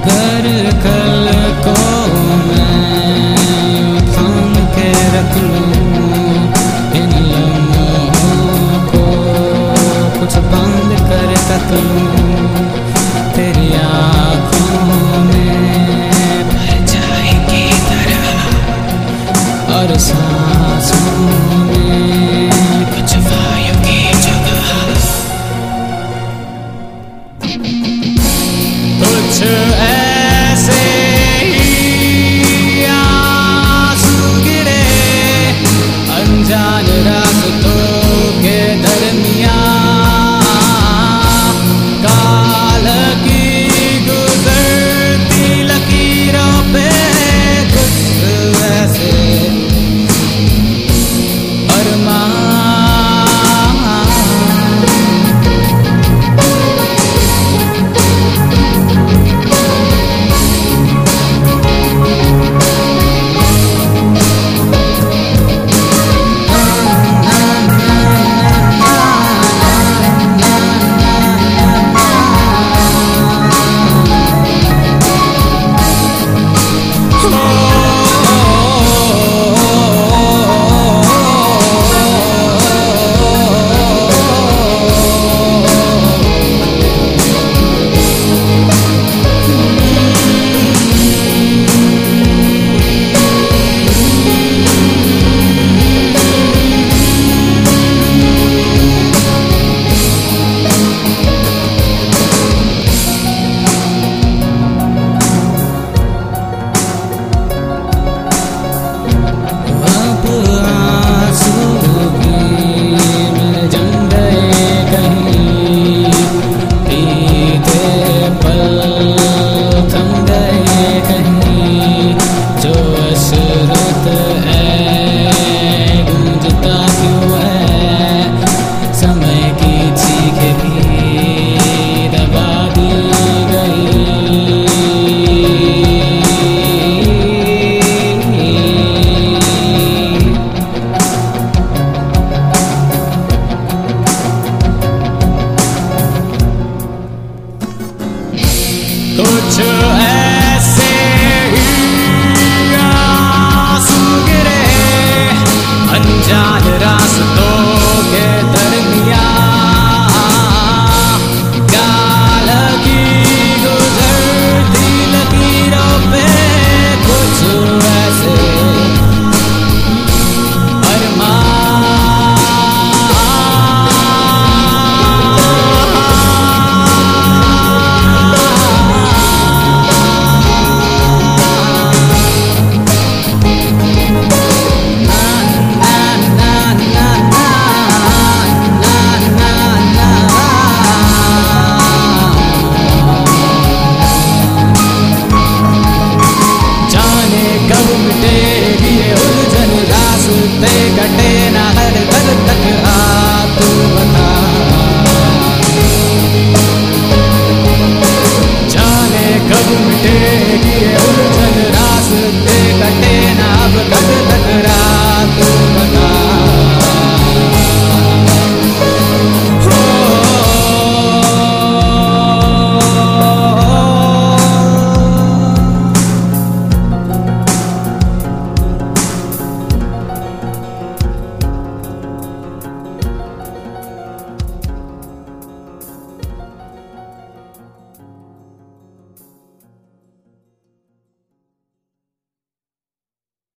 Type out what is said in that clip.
अगर कल